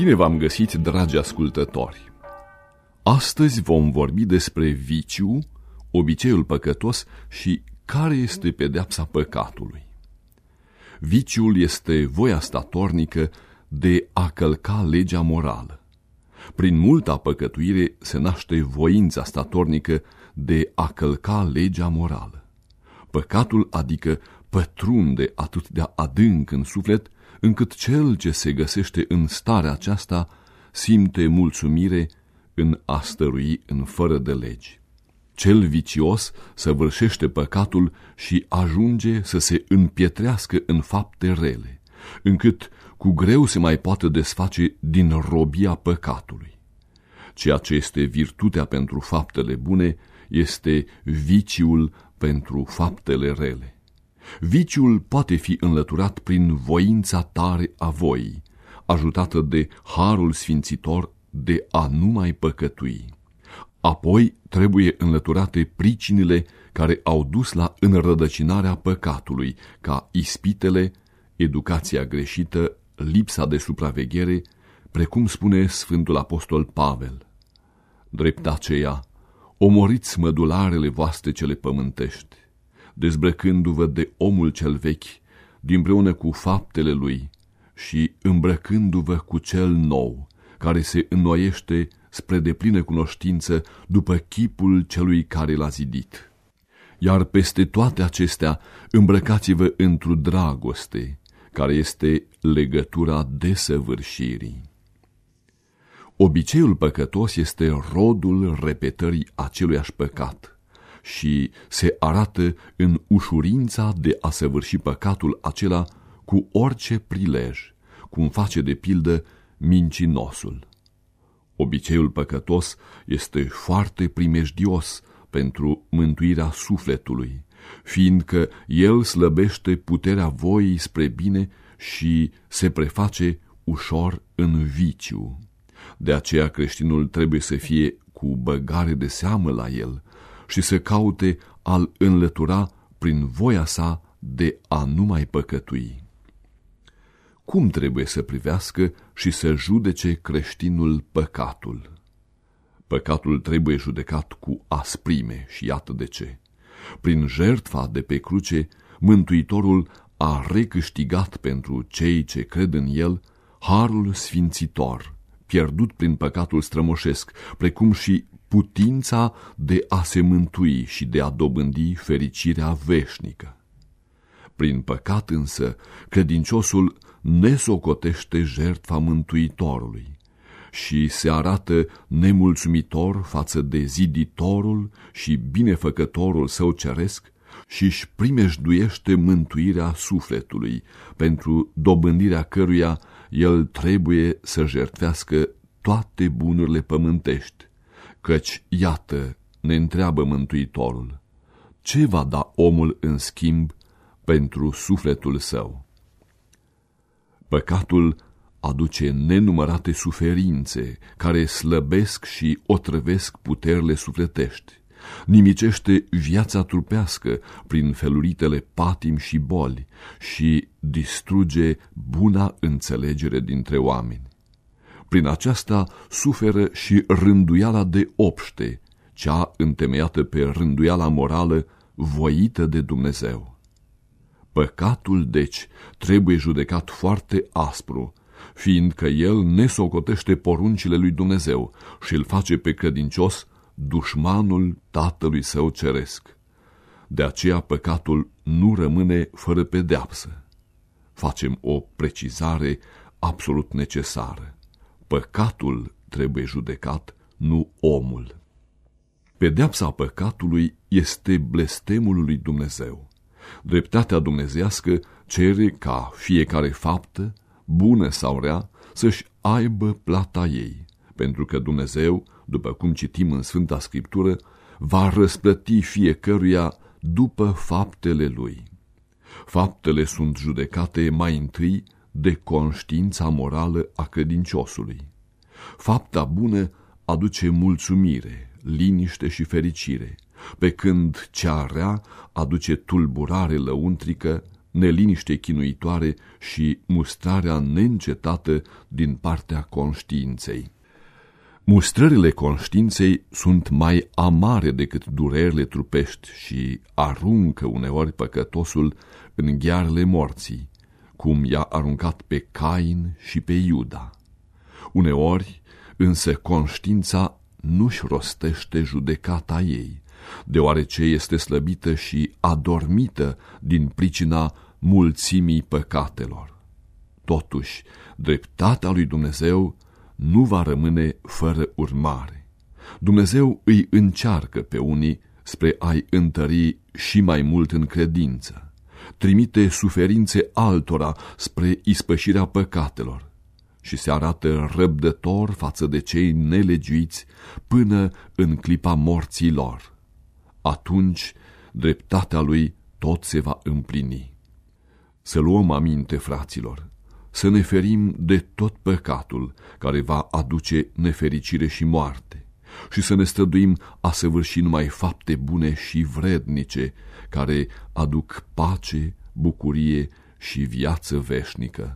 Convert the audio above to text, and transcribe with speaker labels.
Speaker 1: Bine v-am găsit, dragi ascultători! Astăzi vom vorbi despre viciu, obiceiul păcătos și care este pedeapsa păcatului. Viciul este voia statornică de a călca legea morală. Prin multa păcătuire se naște voința statornică de a călca legea morală. Păcatul adică pătrunde atât de adânc în suflet, încât cel ce se găsește în starea aceasta simte mulțumire în a stărui în fără de legi. Cel vicios săvârșește păcatul și ajunge să se împietrească în fapte rele, încât cu greu se mai poate desface din robia păcatului. Ceea ce este virtutea pentru faptele bune este viciul pentru faptele rele. Viciul poate fi înlăturat prin voința tare a voii, ajutată de harul sfințitor de a nu mai păcătui. Apoi trebuie înlăturate pricinile care au dus la înrădăcinarea păcatului, ca ispitele, educația greșită, lipsa de supraveghere, precum spune Sfântul Apostol Pavel. Drept aceea, omoriți mădularele voastre cele pământești, dezbrăcându-vă de omul cel vechi, dinpreună cu faptele lui și îmbrăcându-vă cu cel nou, care se înnoiește spre deplină cunoștință după chipul celui care l-a zidit. Iar peste toate acestea îmbrăcați-vă într-o dragoste, care este legătura desăvârșirii. Obiceiul păcătos este rodul repetării aceluiași păcat și se arată în ușurința de a săvârși păcatul acela cu orice prilej, cum face de pildă mincinosul. Obiceiul păcătos este foarte primejdios pentru mântuirea sufletului, fiindcă el slăbește puterea voii spre bine și se preface ușor în viciu. De aceea creștinul trebuie să fie cu băgare de seamă la el și să caute al înlătura prin voia sa de a nu mai păcătui cum trebuie să privească și să judece creștinul păcatul. Păcatul trebuie judecat cu asprime și iată de ce. Prin jertfa de pe cruce, Mântuitorul a recâștigat pentru cei ce cred în el harul sfințitor, pierdut prin păcatul strămoșesc, precum și putința de a se mântui și de a dobândi fericirea veșnică. Prin păcat însă, credinciosul nesocotește jertfa Mântuitorului și se arată nemulțumitor față de ziditorul și binefăcătorul său ceresc și își primejduiește mântuirea sufletului, pentru dobândirea căruia el trebuie să jertfească toate bunurile pământești, căci, iată, ne întreabă Mântuitorul, ce va da omul în schimb pentru sufletul său? Păcatul aduce nenumărate suferințe care slăbesc și otrăvesc puterile sufletești. Nimicește viața trupească prin feluritele patim și boli și distruge buna înțelegere dintre oameni. Prin aceasta suferă și rânduiala de obște, cea întemeiată pe rânduiala morală voită de Dumnezeu. Păcatul, deci, trebuie judecat foarte aspru, fiindcă el nesocotește poruncile lui Dumnezeu și îl face pe credincios dușmanul tatălui său ceresc. De aceea păcatul nu rămâne fără pedeapsă. Facem o precizare absolut necesară. Păcatul trebuie judecat, nu omul. Pedeapsa păcatului este blestemul lui Dumnezeu. Dreptatea dumnezească cere ca fiecare faptă, bună sau rea, să-și aibă plata ei, pentru că Dumnezeu, după cum citim în Sfânta Scriptură, va răsplăti fiecăruia după faptele lui. Faptele sunt judecate mai întâi de conștiința morală a credinciosului. Fapta bună aduce mulțumire, liniște și fericire, pe când cea rea aduce tulburare lăuntrică, neliniște chinuitoare și mustrarea neîncetată din partea conștiinței. Mustrările conștiinței sunt mai amare decât durerile trupești și aruncă uneori păcătosul în ghearele morții, cum i-a aruncat pe Cain și pe Iuda. Uneori, însă, conștiința nu-și rostește judecata ei, deoarece este slăbită și adormită din pricina mulțimii păcatelor. Totuși, dreptatea lui Dumnezeu nu va rămâne fără urmare. Dumnezeu îi încearcă pe unii spre a-i întări și mai mult în credință. Trimite suferințe altora spre ispășirea păcatelor și se arată răbdător față de cei nelegiuiți până în clipa morții lor. Atunci dreptatea lui tot se va împlini. Să luăm aminte, fraților, să ne ferim de tot păcatul care va aduce nefericire și moarte și să ne străduim a săvârși numai fapte bune și vrednice care aduc pace, bucurie și viață veșnică.